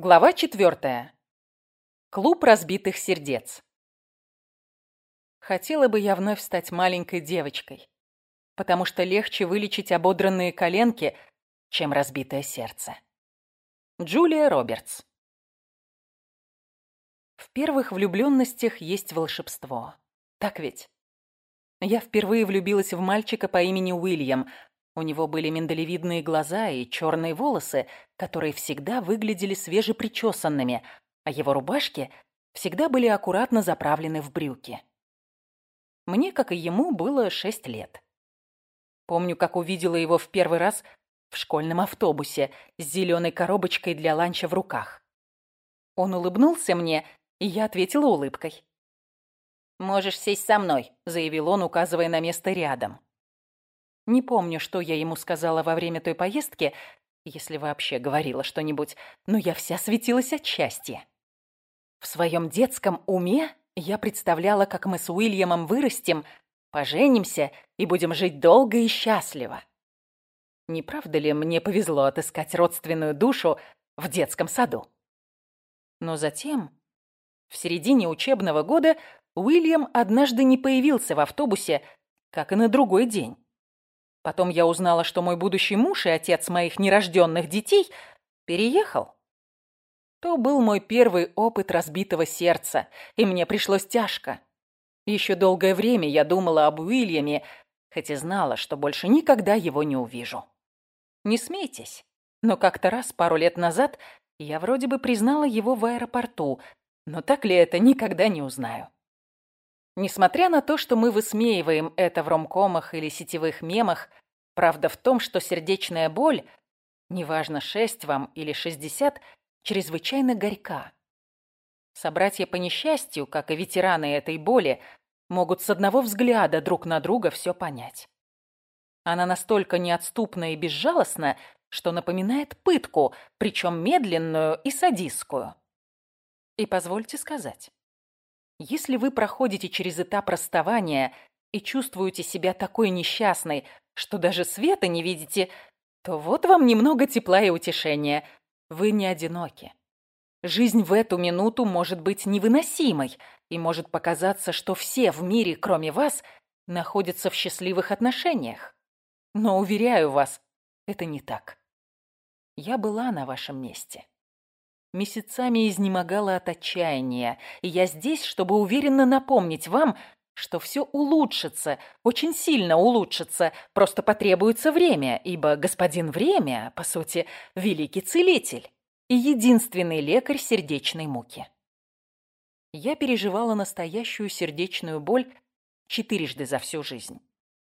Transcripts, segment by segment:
Глава четвертая. Клуб разбитых сердец. Хотела бы я вновь стать маленькой девочкой, потому что легче вылечить ободранные коленки, чем разбитое сердце. Джулия Робертс. В первых влюбленностях есть волшебство. Так ведь? Я впервые влюбилась в мальчика по имени Уильям, у него были миндалевидные глаза и черные волосы, которые всегда выглядели свежепричесанными, а его рубашки всегда были аккуратно заправлены в брюки. Мне, как и ему, было шесть лет. Помню, как увидела его в первый раз в школьном автобусе с зеленой коробочкой для ланча в руках. Он улыбнулся мне, и я ответила улыбкой. «Можешь сесть со мной», — заявил он, указывая на место рядом. Не помню, что я ему сказала во время той поездки, если вообще говорила что-нибудь, но я вся светилась от счастья. В своем детском уме я представляла, как мы с Уильямом вырастем, поженимся и будем жить долго и счастливо. Не правда ли мне повезло отыскать родственную душу в детском саду? Но затем, в середине учебного года, Уильям однажды не появился в автобусе, как и на другой день. Потом я узнала, что мой будущий муж и отец моих нерожденных детей переехал. То был мой первый опыт разбитого сердца, и мне пришлось тяжко. Еще долгое время я думала об Уильяме, хотя знала, что больше никогда его не увижу. Не смейтесь, но как-то раз, пару лет назад, я вроде бы признала его в аэропорту, но так ли это, никогда не узнаю. Несмотря на то, что мы высмеиваем это в ромкомах или сетевых мемах, правда в том, что сердечная боль, неважно, 6 вам или 60, чрезвычайно горька. Собратья по несчастью, как и ветераны этой боли, могут с одного взгляда друг на друга все понять. Она настолько неотступна и безжалостна, что напоминает пытку, причем медленную и садистскую. И позвольте сказать, если вы проходите через этап расставания и чувствуете себя такой несчастной, что даже света не видите, то вот вам немного тепла и утешения. Вы не одиноки. Жизнь в эту минуту может быть невыносимой, и может показаться, что все в мире, кроме вас, находятся в счастливых отношениях. Но, уверяю вас, это не так. Я была на вашем месте. Месяцами изнемогала от отчаяния, и я здесь, чтобы уверенно напомнить вам, что все улучшится, очень сильно улучшится, просто потребуется время, ибо господин Время, по сути, великий целитель и единственный лекарь сердечной муки. Я переживала настоящую сердечную боль четырежды за всю жизнь.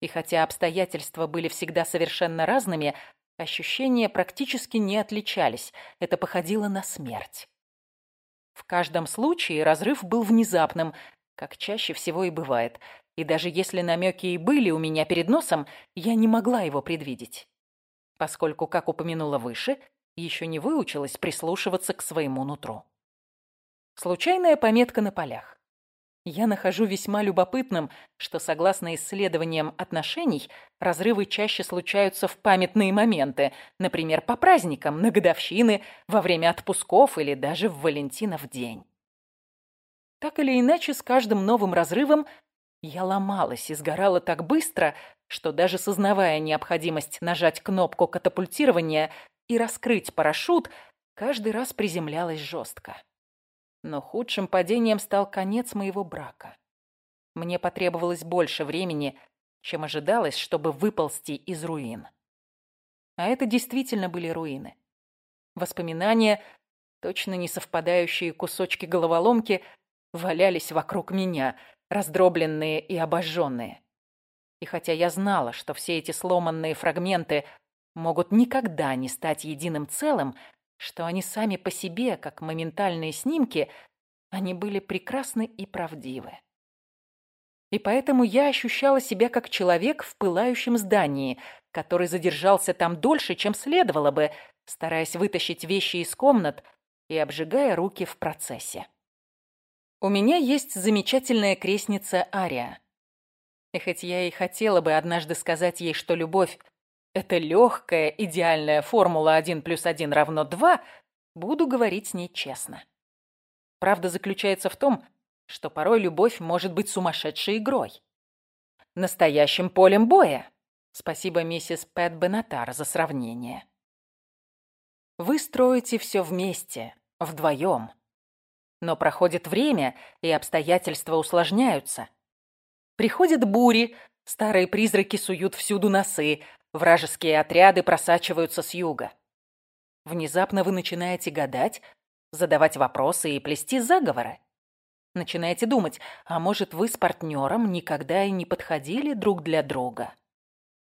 И хотя обстоятельства были всегда совершенно разными, Ощущения практически не отличались. Это походило на смерть. В каждом случае разрыв был внезапным, как чаще всего и бывает. И даже если намеки и были у меня перед носом, я не могла его предвидеть. Поскольку, как упомянула выше, еще не выучилась прислушиваться к своему нутру. Случайная пометка на полях. Я нахожу весьма любопытным, что, согласно исследованиям отношений, разрывы чаще случаются в памятные моменты, например, по праздникам, на годовщины, во время отпусков или даже в Валентинов день. Так или иначе, с каждым новым разрывом я ломалась и сгорала так быстро, что даже сознавая необходимость нажать кнопку катапультирования и раскрыть парашют, каждый раз приземлялась жестко. Но худшим падением стал конец моего брака. Мне потребовалось больше времени, чем ожидалось, чтобы выползти из руин. А это действительно были руины. Воспоминания, точно не совпадающие кусочки головоломки, валялись вокруг меня, раздробленные и обожженные. И хотя я знала, что все эти сломанные фрагменты могут никогда не стать единым целым, что они сами по себе, как моментальные снимки, они были прекрасны и правдивы. И поэтому я ощущала себя как человек в пылающем здании, который задержался там дольше, чем следовало бы, стараясь вытащить вещи из комнат и обжигая руки в процессе. У меня есть замечательная крестница Ария. И хоть я и хотела бы однажды сказать ей, что любовь это легкая, идеальная формула 1 плюс 1 равно 2, Буду говорить с ней честно. Правда заключается в том, что порой любовь может быть сумасшедшей игрой. Настоящим полем боя. Спасибо миссис Пэт Бенатар за сравнение. Вы строите все вместе, вдвоем. Но проходит время, и обстоятельства усложняются. Приходят бури, старые призраки суют всюду носы, вражеские отряды просачиваются с юга. Внезапно вы начинаете гадать, задавать вопросы и плести заговоры. Начинаете думать, а может, вы с партнером никогда и не подходили друг для друга?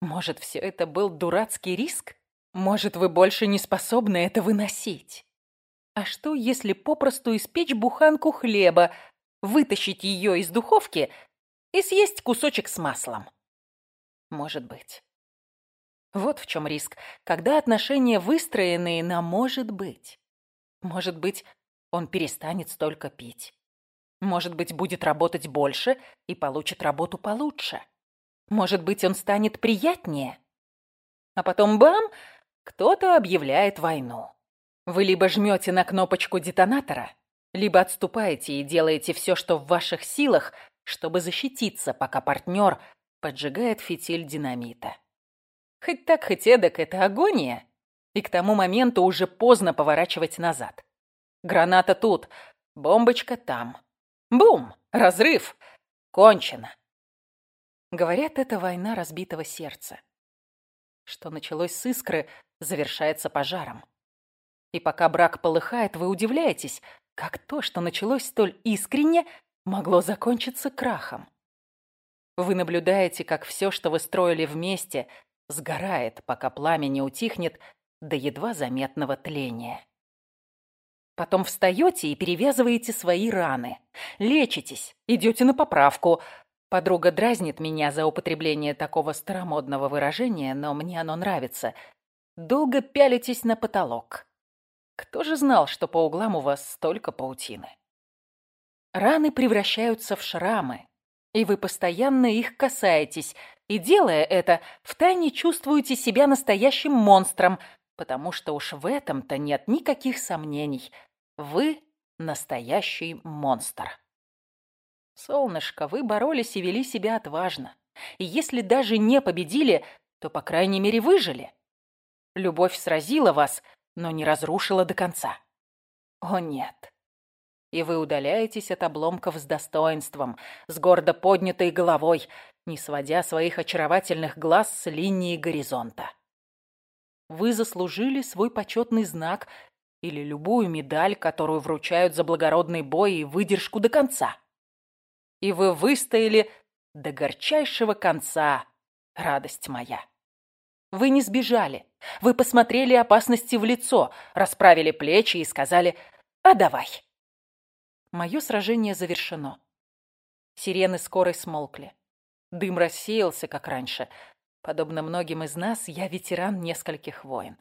Может, все это был дурацкий риск? Может, вы больше не способны это выносить? А что, если попросту испечь буханку хлеба, вытащить ее из духовки и съесть кусочек с маслом? Может быть. Вот в чем риск, когда отношения выстроены на «может быть». Может быть, он перестанет столько пить. Может быть, будет работать больше и получит работу получше. Может быть, он станет приятнее. А потом бам, кто-то объявляет войну. Вы либо жмете на кнопочку детонатора, либо отступаете и делаете все, что в ваших силах, чтобы защититься, пока партнер поджигает фитиль динамита. Хоть так, хоть эдак, это агония. И к тому моменту уже поздно поворачивать назад. Граната тут, бомбочка там. Бум! Разрыв! Кончено. Говорят, это война разбитого сердца. Что началось с искры, завершается пожаром. И пока брак полыхает, вы удивляетесь, как то, что началось столь искренне, могло закончиться крахом. Вы наблюдаете, как все, что вы строили вместе, сгорает, пока пламя не утихнет до едва заметного тления. Потом встаете и перевязываете свои раны. Лечитесь, идете на поправку. Подруга дразнит меня за употребление такого старомодного выражения, но мне оно нравится. Долго пялитесь на потолок. Кто же знал, что по углам у вас столько паутины? Раны превращаются в шрамы, и вы постоянно их касаетесь, и, делая это, втайне чувствуете себя настоящим монстром, потому что уж в этом-то нет никаких сомнений. Вы настоящий монстр. Солнышко, вы боролись и вели себя отважно. И если даже не победили, то, по крайней мере, выжили. Любовь сразила вас, но не разрушила до конца. О, нет и вы удаляетесь от обломков с достоинством, с гордо поднятой головой, не сводя своих очаровательных глаз с линии горизонта. Вы заслужили свой почетный знак или любую медаль, которую вручают за благородный бой и выдержку до конца. И вы выстояли до горчайшего конца, радость моя. Вы не сбежали. Вы посмотрели опасности в лицо, расправили плечи и сказали «А давай». Мое сражение завершено. Сирены скорой смолкли. Дым рассеялся, как раньше. Подобно многим из нас, я ветеран нескольких войн.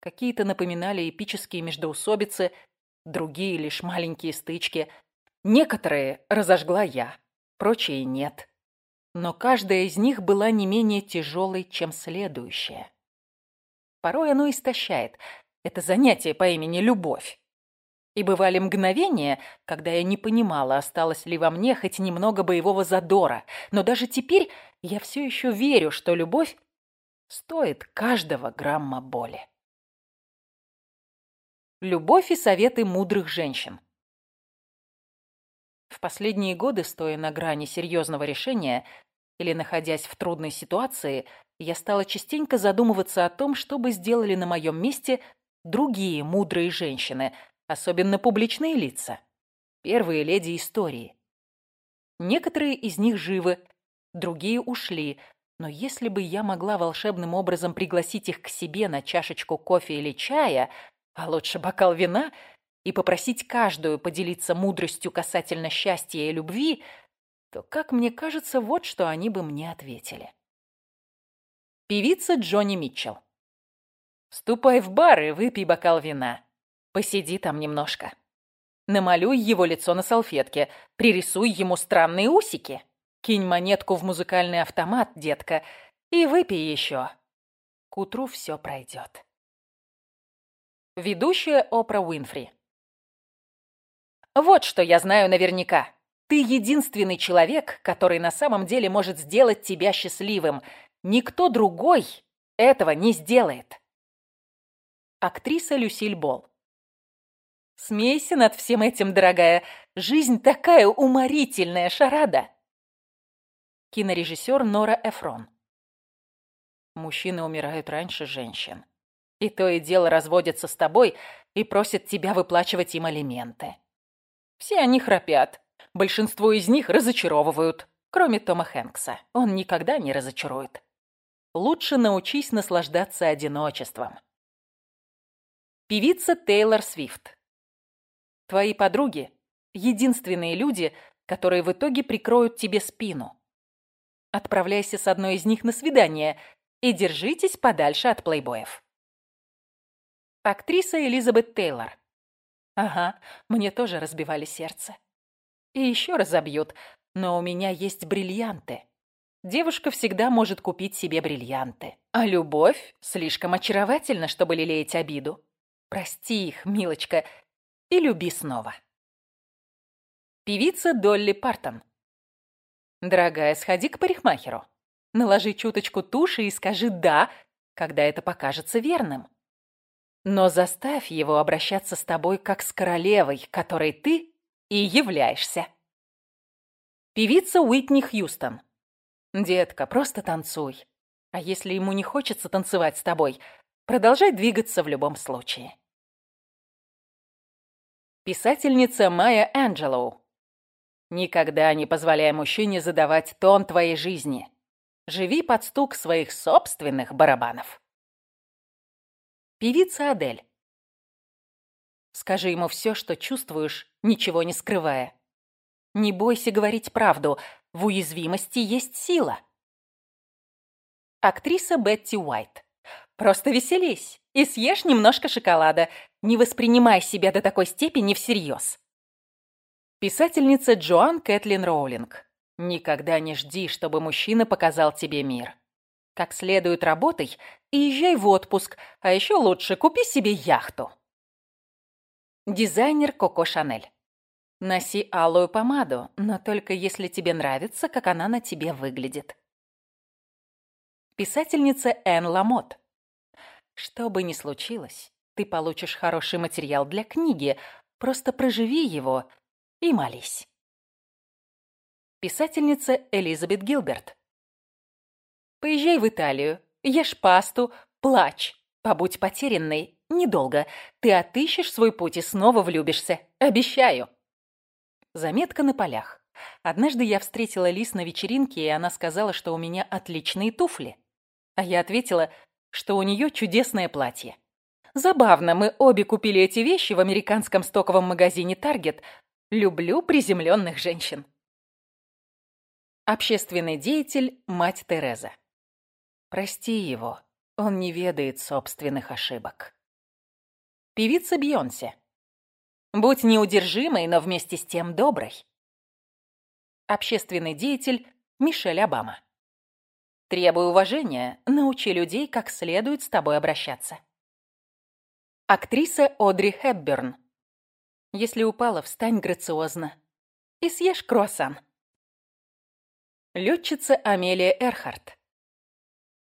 Какие-то напоминали эпические междоусобицы, другие — лишь маленькие стычки. Некоторые разожгла я, прочие — нет. Но каждая из них была не менее тяжелой, чем следующая. Порой оно истощает. Это занятие по имени Любовь. И бывали мгновения, когда я не понимала, осталось ли во мне хоть немного боевого задора. Но даже теперь я все еще верю, что любовь стоит каждого грамма боли. Любовь и советы мудрых женщин. В последние годы, стоя на грани серьезного решения или находясь в трудной ситуации, я стала частенько задумываться о том, что бы сделали на моем месте другие мудрые женщины – особенно публичные лица, первые леди истории. Некоторые из них живы, другие ушли, но если бы я могла волшебным образом пригласить их к себе на чашечку кофе или чая, а лучше бокал вина, и попросить каждую поделиться мудростью касательно счастья и любви, то, как мне кажется, вот что они бы мне ответили. Певица Джонни Митчелл. «Ступай в бар и выпей бокал вина. Посиди там немножко. Намалюй его лицо на салфетке, пририсуй ему странные усики. Кинь монетку в музыкальный автомат, детка, и выпей еще. К утру все пройдет. Ведущая Опра Уинфри. Вот что я знаю наверняка. Ты единственный человек, который на самом деле может сделать тебя счастливым. Никто другой этого не сделает. Актриса Люсиль Бол. Смейся над всем этим, дорогая. Жизнь такая уморительная шарада. Кинорежиссер Нора Эфрон. Мужчины умирают раньше женщин. И то и дело разводятся с тобой и просят тебя выплачивать им алименты. Все они храпят. Большинство из них разочаровывают, кроме Тома Хэнкса. Он никогда не разочарует. Лучше научись наслаждаться одиночеством. Певица Тейлор Свифт. Твои подруги — единственные люди, которые в итоге прикроют тебе спину. Отправляйся с одной из них на свидание и держитесь подальше от плейбоев. Актриса Элизабет Тейлор. Ага, мне тоже разбивали сердце. И еще разобьют, но у меня есть бриллианты. Девушка всегда может купить себе бриллианты. А любовь слишком очаровательна, чтобы лелеять обиду. Прости их, милочка, и люби снова. Певица Долли Партон. Дорогая, сходи к парикмахеру. Наложи чуточку туши и скажи «да», когда это покажется верным. Но заставь его обращаться с тобой как с королевой, которой ты и являешься. Певица Уитни Хьюстон. Детка, просто танцуй. А если ему не хочется танцевать с тобой, продолжай двигаться в любом случае. Писательница Майя Анджелоу. Никогда не позволяй мужчине задавать тон твоей жизни. Живи под стук своих собственных барабанов. Певица Адель. Скажи ему все, что чувствуешь, ничего не скрывая. Не бойся говорить правду, в уязвимости есть сила. Актриса Бетти Уайт. Просто веселись и съешь немножко шоколада. Не воспринимай себя до такой степени всерьез. Писательница Джоан Кэтлин Роулинг. Никогда не жди, чтобы мужчина показал тебе мир. Как следует работай и езжай в отпуск, а еще лучше купи себе яхту. Дизайнер Коко Шанель. Носи алую помаду, но только если тебе нравится, как она на тебе выглядит. Писательница Энн Ламот. Что бы ни случилось, ты получишь хороший материал для книги, просто проживи его и молись. Писательница Элизабет Гилберт. Поезжай в Италию, ешь пасту, плачь, побудь потерянной, недолго. Ты отыщешь свой путь и снова влюбишься. Обещаю. Заметка на полях. Однажды я встретила Лис на вечеринке, и она сказала, что у меня отличные туфли. А я ответила, что у нее чудесное платье. Забавно, мы обе купили эти вещи в американском стоковом магазине Target. Люблю приземленных женщин. Общественный деятель мать Тереза. Прости его, он не ведает собственных ошибок. Певица Бьонсе. Будь неудержимой, но вместе с тем доброй. Общественный деятель Мишель Обама. Требуй уважения, научи людей, как следует с тобой обращаться. Актриса Одри Хепберн. Если упала, встань грациозно и съешь круассан. Летчица Амелия Эрхарт.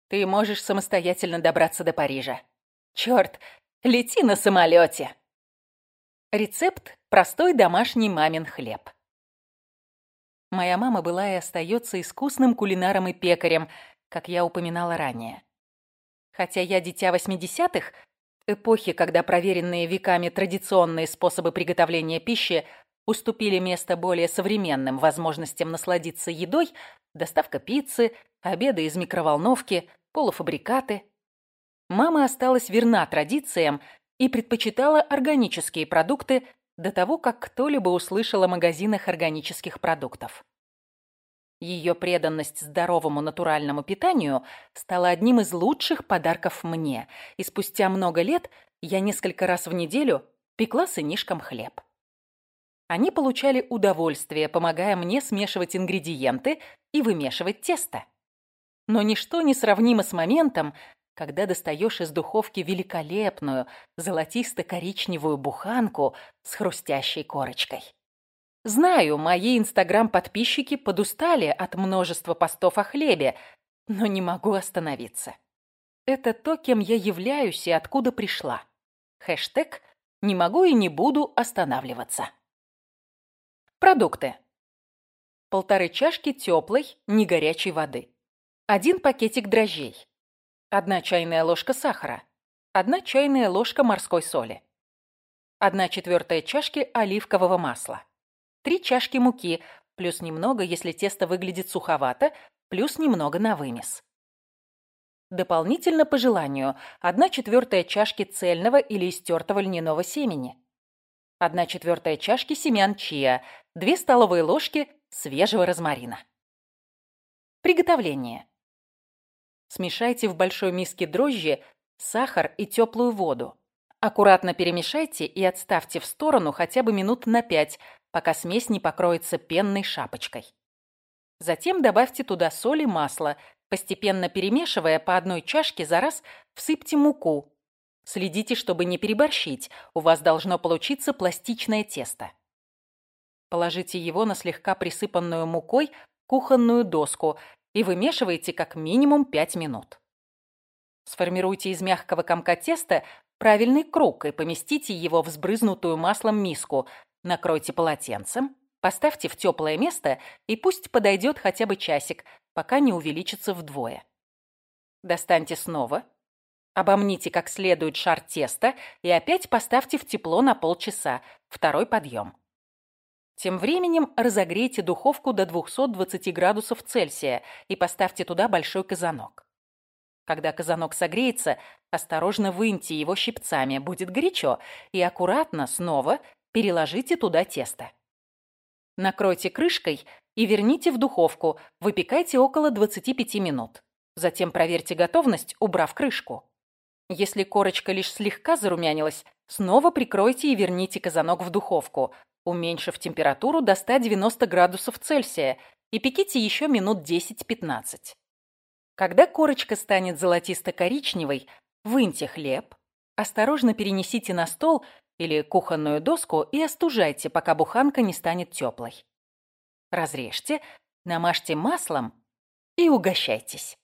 Ты можешь самостоятельно добраться до Парижа. Черт, лети на самолете. Рецепт – простой домашний мамин хлеб. Моя мама была и остается искусным кулинаром и пекарем, как я упоминала ранее. Хотя я дитя 80-х, эпохи, когда проверенные веками традиционные способы приготовления пищи уступили место более современным возможностям насладиться едой, доставка пиццы, обеды из микроволновки, полуфабрикаты. Мама осталась верна традициям и предпочитала органические продукты до того, как кто-либо услышал о магазинах органических продуктов. Ее преданность здоровому натуральному питанию стала одним из лучших подарков мне, и спустя много лет я несколько раз в неделю пекла сынишкам хлеб. Они получали удовольствие, помогая мне смешивать ингредиенты и вымешивать тесто. Но ничто не сравнимо с моментом, когда достаешь из духовки великолепную золотисто-коричневую буханку с хрустящей корочкой. Знаю, мои инстаграм-подписчики подустали от множества постов о хлебе, но не могу остановиться. Это то, кем я являюсь и откуда пришла. Хэштег «Не могу и не буду останавливаться». Продукты. Полторы чашки теплой, не горячей воды. Один пакетик дрожжей. Одна чайная ложка сахара. Одна чайная ложка морской соли. Одна четвертая чашки оливкового масла. Три чашки муки, плюс немного, если тесто выглядит суховато, плюс немного на вымес. Дополнительно по желанию одна четвертая чашки цельного или истертого льняного семени. одна четвертая чашки семян чиа, две столовые ложки свежего розмарина. Приготовление. Смешайте в большой миске дрожжи, сахар и теплую воду. Аккуратно перемешайте и отставьте в сторону хотя бы минут на 5, пока смесь не покроется пенной шапочкой. Затем добавьте туда соль и масло, постепенно перемешивая по одной чашке за раз, всыпьте муку. Следите, чтобы не переборщить, у вас должно получиться пластичное тесто. Положите его на слегка присыпанную мукой кухонную доску и вымешивайте как минимум 5 минут. Сформируйте из мягкого комка теста правильный круг и поместите его в сбрызнутую маслом миску. Накройте полотенцем, поставьте в теплое место и пусть подойдет хотя бы часик, пока не увеличится вдвое. Достаньте снова, обомните как следует шар теста и опять поставьте в тепло на полчаса, второй подъем. Тем временем разогрейте духовку до 220 градусов Цельсия и поставьте туда большой казанок. Когда казанок согреется, осторожно выньте его щипцами, будет горячо, и аккуратно снова переложите туда тесто. Накройте крышкой и верните в духовку, выпекайте около 25 минут. Затем проверьте готовность, убрав крышку. Если корочка лишь слегка зарумянилась, снова прикройте и верните казанок в духовку, уменьшив температуру до 190 градусов Цельсия и пеките еще минут 10-15. Когда корочка станет золотисто-коричневой, выньте хлеб, осторожно перенесите на стол или кухонную доску и остужайте, пока буханка не станет теплой. Разрежьте, намажьте маслом и угощайтесь.